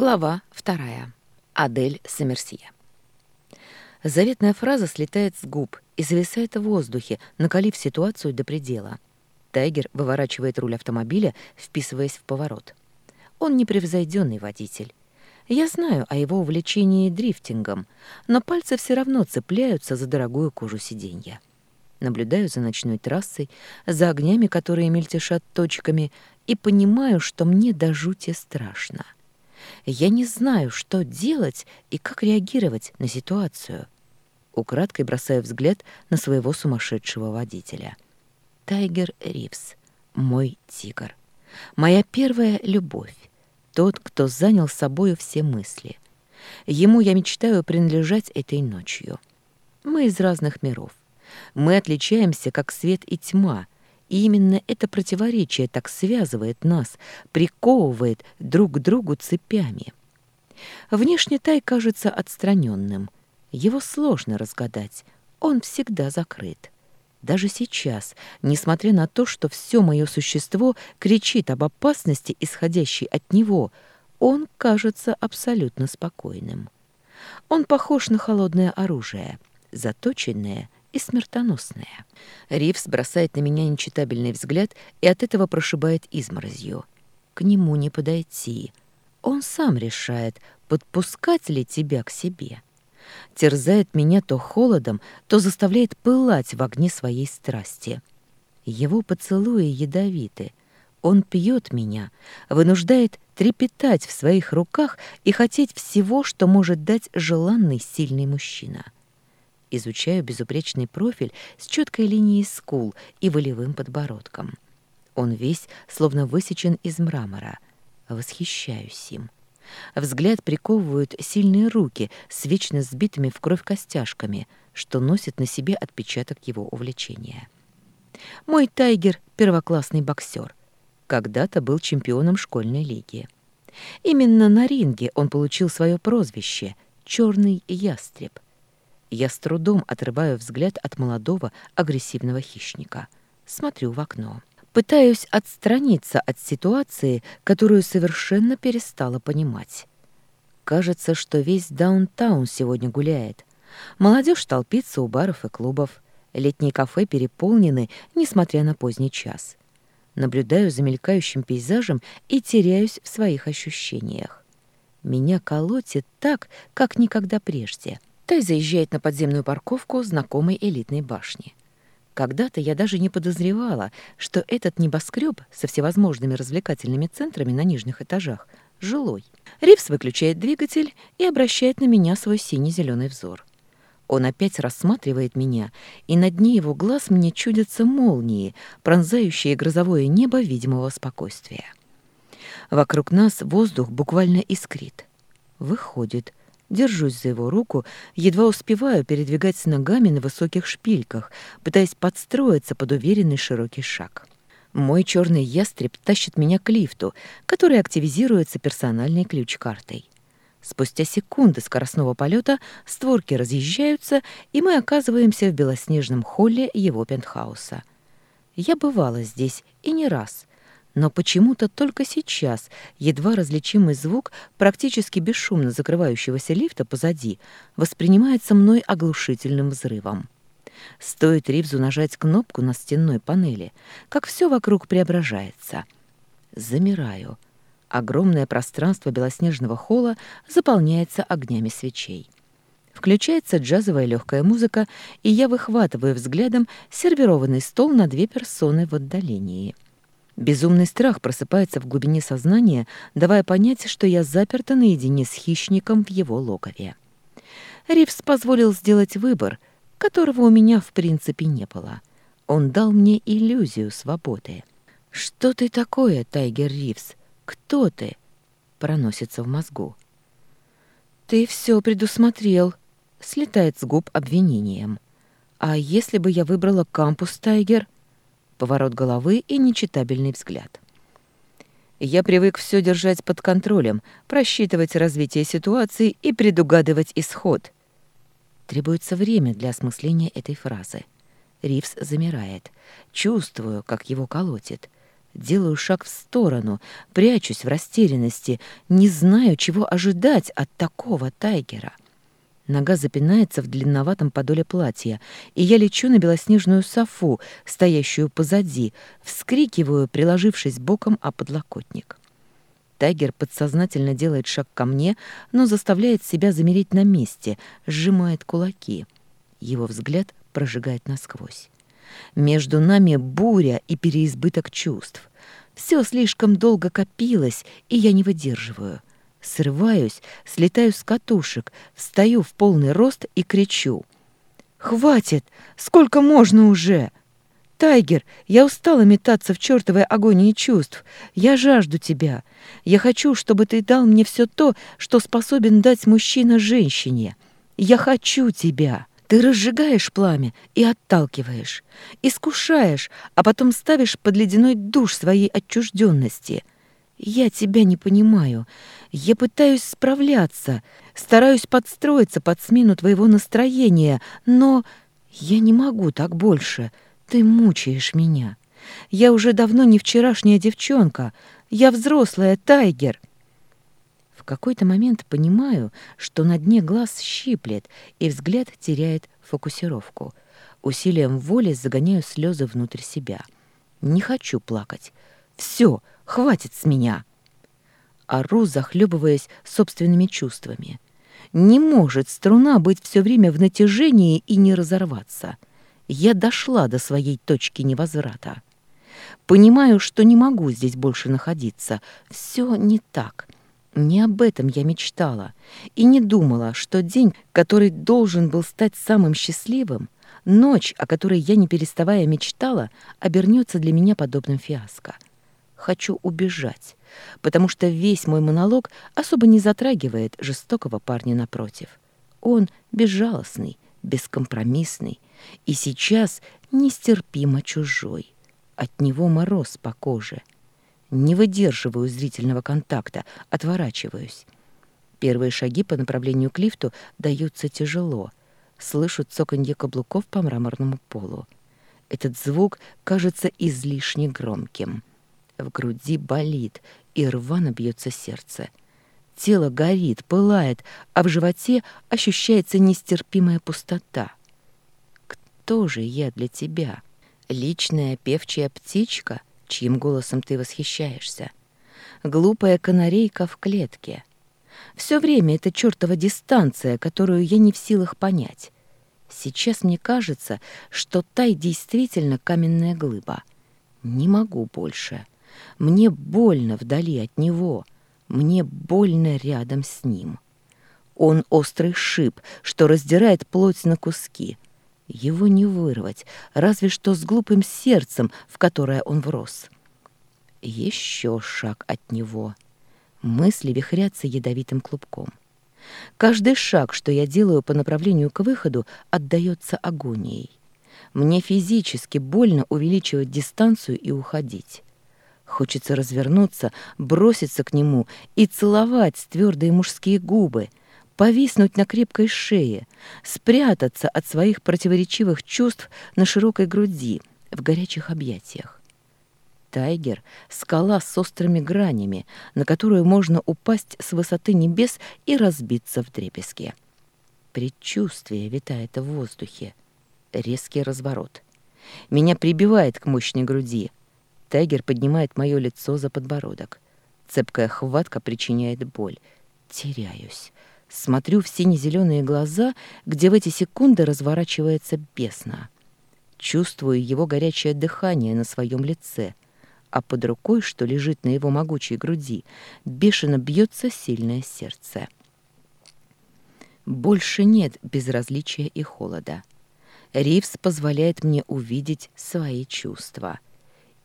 Глава вторая. Адель Сомерсье. Заветная фраза слетает с губ и зависает в воздухе, накалив ситуацию до предела. Тайгер выворачивает руль автомобиля, вписываясь в поворот. Он непревзойденный водитель. Я знаю о его увлечении дрифтингом, но пальцы все равно цепляются за дорогую кожу сиденья. Наблюдаю за ночной трассой, за огнями, которые мельтешат точками, и понимаю, что мне до жути страшно. — я не знаю, что делать и как реагировать на ситуацию. Украдкой бросаю взгляд на своего сумасшедшего водителя. Тайгер Ривз, мой тигр. Моя первая любовь. Тот, кто занял собою все мысли. Ему я мечтаю принадлежать этой ночью. Мы из разных миров. Мы отличаемся, как свет и тьма — и именно это противоречие так связывает нас, приковывает друг к другу цепями. Внешне Тай кажется отстраненным. Его сложно разгадать. Он всегда закрыт. Даже сейчас, несмотря на то, что все мое существо кричит об опасности, исходящей от него, он кажется абсолютно спокойным. Он похож на холодное оружие, заточенное и смертоносная. Ривс бросает на меня нечитабельный взгляд и от этого прошибает изморозью. К нему не подойти. Он сам решает, подпускать ли тебя к себе. Терзает меня то холодом, то заставляет пылать в огне своей страсти. Его поцелуи ядовиты. Он пьет меня, вынуждает трепетать в своих руках и хотеть всего, что может дать желанный сильный мужчина. — Изучаю безупречный профиль с четкой линией скул и волевым подбородком. Он весь словно высечен из мрамора. Восхищаюсь им. Взгляд приковывают сильные руки с вечно сбитыми в кровь костяшками, что носит на себе отпечаток его увлечения. Мой тайгер — первоклассный боксер. Когда-то был чемпионом школьной лиги. Именно на ринге он получил свое прозвище — «Черный ястреб», я с трудом отрываю взгляд от молодого агрессивного хищника. Смотрю в окно. Пытаюсь отстраниться от ситуации, которую совершенно перестала понимать. Кажется, что весь даунтаун сегодня гуляет. Молодежь толпится у баров и клубов. Летние кафе переполнены, несмотря на поздний час. Наблюдаю за мелькающим пейзажем и теряюсь в своих ощущениях. Меня колотит так, как никогда прежде — Тай заезжает на подземную парковку знакомой элитной башни. Когда-то я даже не подозревала, что этот небоскреб со всевозможными развлекательными центрами на нижних этажах жилой. Ривс выключает двигатель и обращает на меня свой синий-зеленый взор. Он опять рассматривает меня, и на дне его глаз мне чудятся молнии, пронзающие грозовое небо видимого спокойствия. Вокруг нас воздух буквально искрит. Выходит, Держусь за его руку, едва успеваю передвигать ногами на высоких шпильках, пытаясь подстроиться под уверенный широкий шаг. Мой черный ястреб тащит меня к лифту, который активизируется персональной ключ-картой. Спустя секунды скоростного полета створки разъезжаются, и мы оказываемся в белоснежном холле его пентхауса. Я бывала здесь и не раз, но почему-то только сейчас едва различимый звук практически бесшумно закрывающегося лифта позади воспринимается мной оглушительным взрывом. Стоит Ривзу нажать кнопку на стенной панели, как все вокруг преображается. Замираю. Огромное пространство белоснежного холла заполняется огнями свечей. Включается джазовая легкая музыка, и я выхватываю взглядом сервированный стол на две персоны в отдалении — Безумный страх просыпается в глубине сознания, давая понять, что я заперта наедине с хищником в его логове. Ривс позволил сделать выбор, которого у меня в принципе не было. Он дал мне иллюзию свободы. «Что ты такое, Тайгер Ривс? Кто ты?» проносится в мозгу. «Ты все предусмотрел», — слетает с губ обвинением. «А если бы я выбрала кампус, Тайгер?» Поворот головы и нечитабельный взгляд. Я привык все держать под контролем, просчитывать развитие ситуации и предугадывать исход. Требуется время для осмысления этой фразы. Ривс замирает. Чувствую, как его колотит. Делаю шаг в сторону, прячусь в растерянности, не знаю, чего ожидать от такого тайгера. Нога запинается в длинноватом подоле платья, и я лечу на белоснежную софу, стоящую позади, вскрикиваю, приложившись боком о подлокотник. Тайгер подсознательно делает шаг ко мне, но заставляет себя замереть на месте, сжимает кулаки. Его взгляд прожигает насквозь. Между нами буря и переизбыток чувств. Все слишком долго копилось, и я не выдерживаю. Срываюсь, слетаю с катушек, встаю в полный рост и кричу. «Хватит! Сколько можно уже?» «Тайгер, я устала метаться в чертовой агонии чувств. Я жажду тебя. Я хочу, чтобы ты дал мне все то, что способен дать мужчина женщине. Я хочу тебя!» Ты разжигаешь пламя и отталкиваешь, искушаешь, а потом ставишь под ледяной душ своей отчужденности. Я тебя не понимаю. Я пытаюсь справляться, стараюсь подстроиться под смену твоего настроения, но я не могу так больше. Ты мучаешь меня. Я уже давно не вчерашняя девчонка. Я взрослая, Тайгер какой-то момент понимаю, что на дне глаз щиплет, и взгляд теряет фокусировку. Усилием воли загоняю слезы внутрь себя. Не хочу плакать. Все, хватит с меня. Ору, захлебываясь собственными чувствами. Не может струна быть все время в натяжении и не разорваться. Я дошла до своей точки невозврата. Понимаю, что не могу здесь больше находиться. Все не так. Не об этом я мечтала и не думала, что день, который должен был стать самым счастливым, ночь, о которой я не переставая мечтала, обернется для меня подобным фиаско. Хочу убежать, потому что весь мой монолог особо не затрагивает жестокого парня напротив. Он безжалостный, бескомпромиссный и сейчас нестерпимо чужой. От него мороз по коже — не выдерживаю зрительного контакта, отворачиваюсь. Первые шаги по направлению к лифту даются тяжело. Слышу цоканье каблуков по мраморному полу. Этот звук кажется излишне громким. В груди болит, и рвано бьется сердце. Тело горит, пылает, а в животе ощущается нестерпимая пустота. Кто же я для тебя? Личная певчая птичка — чьим голосом ты восхищаешься. Глупая канарейка в клетке. Все время это чертова дистанция, которую я не в силах понять. Сейчас мне кажется, что Тай действительно каменная глыба. Не могу больше. Мне больно вдали от него. Мне больно рядом с ним. Он острый шип, что раздирает плоть на куски — его не вырвать, разве что с глупым сердцем, в которое он врос. Еще шаг от него. Мысли вихрятся ядовитым клубком. Каждый шаг, что я делаю по направлению к выходу, отдается агонией. Мне физически больно увеличивать дистанцию и уходить. Хочется развернуться, броситься к нему и целовать твердые мужские губы, повиснуть на крепкой шее, спрятаться от своих противоречивых чувств на широкой груди, в горячих объятиях. Тайгер — скала с острыми гранями, на которую можно упасть с высоты небес и разбиться в дребезги. Предчувствие витает в воздухе. Резкий разворот. Меня прибивает к мощной груди. Тайгер поднимает мое лицо за подбородок. Цепкая хватка причиняет боль. Теряюсь. Смотрю в сине-зеленые глаза, где в эти секунды разворачивается бесна. Чувствую его горячее дыхание на своем лице, а под рукой, что лежит на его могучей груди, бешено бьется сильное сердце. Больше нет безразличия и холода. Ривс позволяет мне увидеть свои чувства.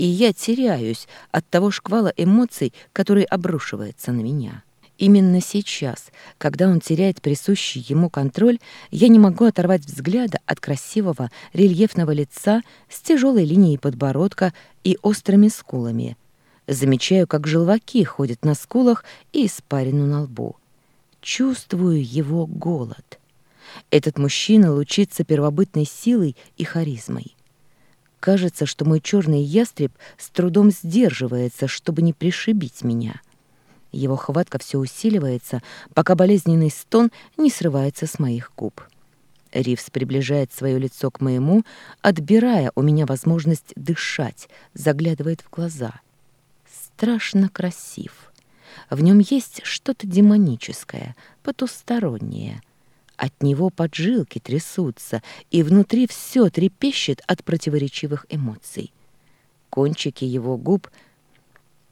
И я теряюсь от того шквала эмоций, который обрушивается на меня. Именно сейчас, когда он теряет присущий ему контроль, я не могу оторвать взгляда от красивого рельефного лица с тяжелой линией подбородка и острыми скулами. Замечаю, как желваки ходят на скулах и испарину на лбу. Чувствую его голод. Этот мужчина лучится первобытной силой и харизмой. Кажется, что мой черный ястреб с трудом сдерживается, чтобы не пришибить меня. Его хватка все усиливается, пока болезненный стон не срывается с моих губ. Ривс приближает свое лицо к моему, отбирая у меня возможность дышать, заглядывает в глаза. Страшно красив. В нем есть что-то демоническое, потустороннее. От него поджилки трясутся, и внутри все трепещет от противоречивых эмоций. Кончики его губ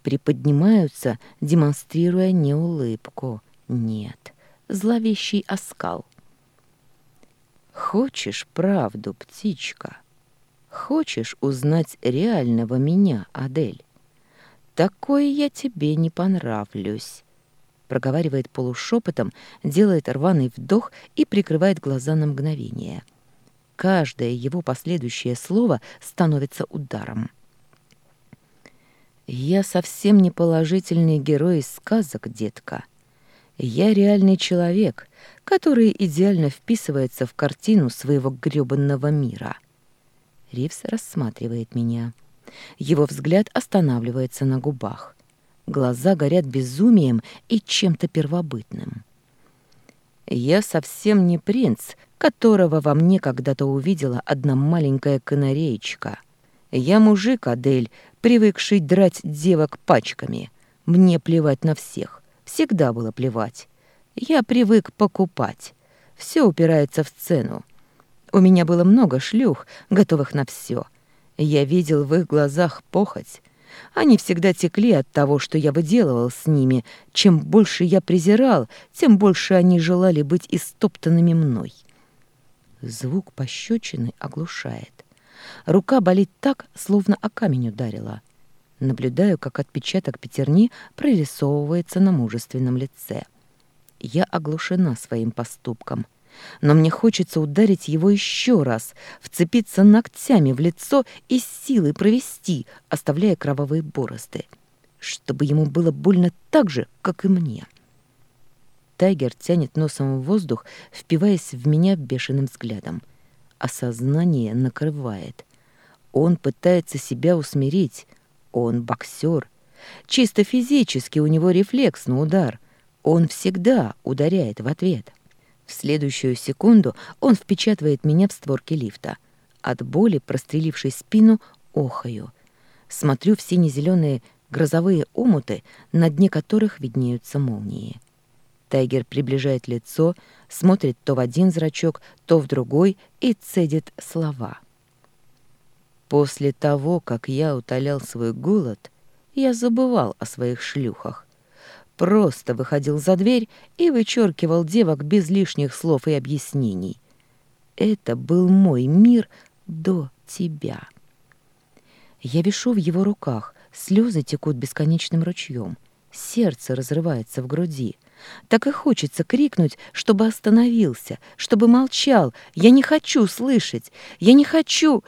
приподнимаются, демонстрируя не улыбку, нет, зловещий оскал — Хочешь правду, птичка? Хочешь узнать реального меня, Адель? Такой я тебе не понравлюсь. Проговаривает полушепотом, делает рваный вдох и прикрывает глаза на мгновение. Каждое его последующее слово становится ударом. «Я совсем не положительный герой из сказок, детка. Я реальный человек, который идеально вписывается в картину своего грёбанного мира. Ривс рассматривает меня. Его взгляд останавливается на губах. Глаза горят безумием и чем-то первобытным. Я совсем не принц, которого во мне когда-то увидела одна маленькая канареечка. Я мужик, Адель, привыкший драть девок пачками. Мне плевать на всех. Всегда было плевать. Я привык покупать. Все упирается в цену. У меня было много шлюх, готовых на все. Я видел в их глазах похоть. Они всегда текли от того, что я выделывал с ними. Чем больше я презирал, тем больше они желали быть истоптанными мной. Звук пощечины оглушает. Рука болит так, словно о камень ударила. Наблюдаю, как отпечаток пятерни прорисовывается на мужественном лице. — я оглушена своим поступком. Но мне хочется ударить его еще раз, вцепиться ногтями в лицо и силой провести, оставляя кровавые борозды, чтобы ему было больно так же, как и мне. Тайгер тянет носом в воздух, впиваясь в меня бешеным взглядом. Осознание накрывает. Он пытается себя усмирить. Он боксер. Чисто физически у него рефлекс на удар — он всегда ударяет в ответ. В следующую секунду он впечатывает меня в створки лифта. От боли, прострелившей спину, охаю. Смотрю в сине-зеленые грозовые омуты, на дне которых виднеются молнии. Тайгер приближает лицо, смотрит то в один зрачок, то в другой и цедит слова. После того, как я утолял свой голод, я забывал о своих шлюхах просто выходил за дверь и вычеркивал девок без лишних слов и объяснений. Это был мой мир до тебя. Я вишу в его руках, слезы текут бесконечным ручьем, сердце разрывается в груди. Так и хочется крикнуть, чтобы остановился, чтобы молчал. Я не хочу слышать, я не хочу...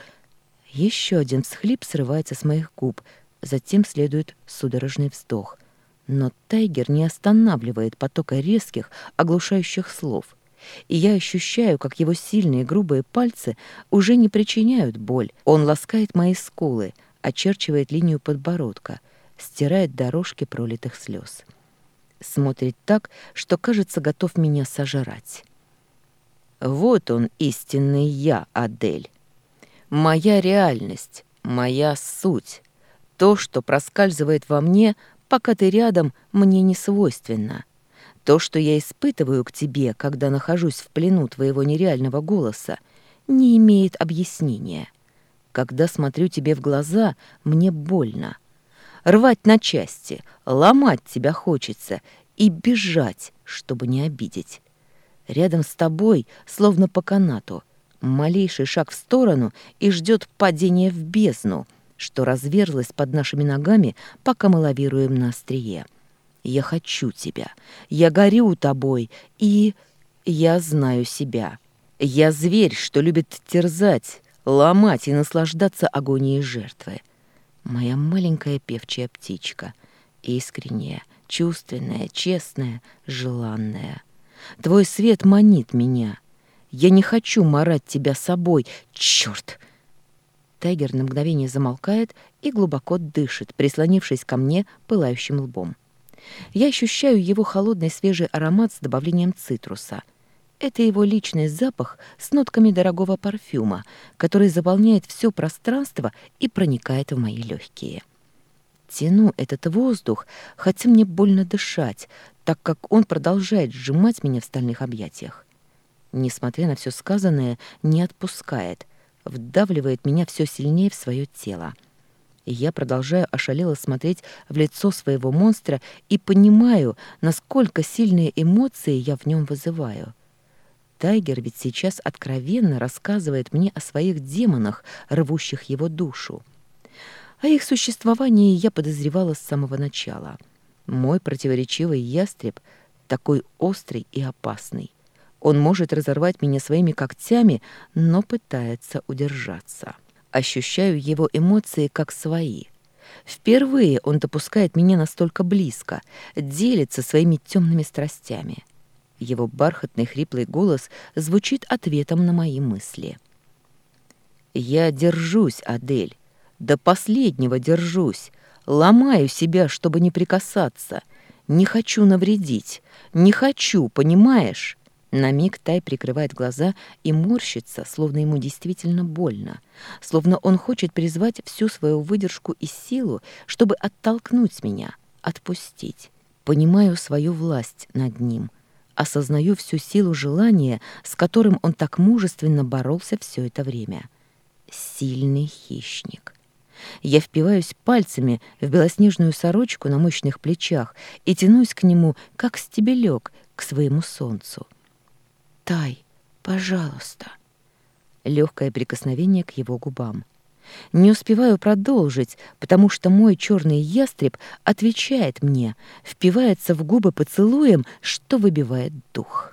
Еще один всхлип срывается с моих губ, затем следует судорожный вздох — но Тайгер не останавливает потока резких, оглушающих слов. И я ощущаю, как его сильные грубые пальцы уже не причиняют боль. Он ласкает мои скулы, очерчивает линию подбородка, стирает дорожки пролитых слез. Смотрит так, что, кажется, готов меня сожрать. Вот он, истинный я, Адель. Моя реальность, моя суть. То, что проскальзывает во мне, пока ты рядом, мне не свойственно. То, что я испытываю к тебе, когда нахожусь в плену твоего нереального голоса, не имеет объяснения. Когда смотрю тебе в глаза, мне больно. Рвать на части, ломать тебя хочется и бежать, чтобы не обидеть. Рядом с тобой, словно по канату, малейший шаг в сторону и ждет падения в бездну — что разверзлась под нашими ногами, пока мы лавируем на острие. Я хочу тебя, я горю тобой, и я знаю себя. Я зверь, что любит терзать, ломать и наслаждаться агонией жертвы. Моя маленькая певчая птичка, искренняя, чувственная, честная, желанная. Твой свет манит меня. Я не хочу марать тебя собой. Чёрт! Тайгер на мгновение замолкает и глубоко дышит, прислонившись ко мне пылающим лбом. Я ощущаю его холодный свежий аромат с добавлением цитруса. Это его личный запах с нотками дорогого парфюма, который заполняет все пространство и проникает в мои легкие. Тяну этот воздух, хотя мне больно дышать, так как он продолжает сжимать меня в стальных объятиях. Несмотря на все сказанное, не отпускает, вдавливает меня все сильнее в свое тело. И я продолжаю ошалело смотреть в лицо своего монстра и понимаю, насколько сильные эмоции я в нем вызываю. Тайгер ведь сейчас откровенно рассказывает мне о своих демонах, рвущих его душу. О их существовании я подозревала с самого начала. Мой противоречивый ястреб такой острый и опасный. Он может разорвать меня своими когтями, но пытается удержаться. Ощущаю его эмоции как свои. Впервые он допускает меня настолько близко, делится своими темными страстями. Его бархатный хриплый голос звучит ответом на мои мысли. «Я держусь, Адель, до последнего держусь, ломаю себя, чтобы не прикасаться, не хочу навредить, не хочу, понимаешь?» На миг Тай прикрывает глаза и морщится, словно ему действительно больно, словно он хочет призвать всю свою выдержку и силу, чтобы оттолкнуть меня, отпустить. Понимаю свою власть над ним, осознаю всю силу желания, с которым он так мужественно боролся все это время. Сильный хищник. Я впиваюсь пальцами в белоснежную сорочку на мощных плечах и тянусь к нему, как стебелек, к своему солнцу. Тай, пожалуйста. Легкое прикосновение к его губам. Не успеваю продолжить, потому что мой черный ястреб отвечает мне, впивается в губы поцелуем, что выбивает дух.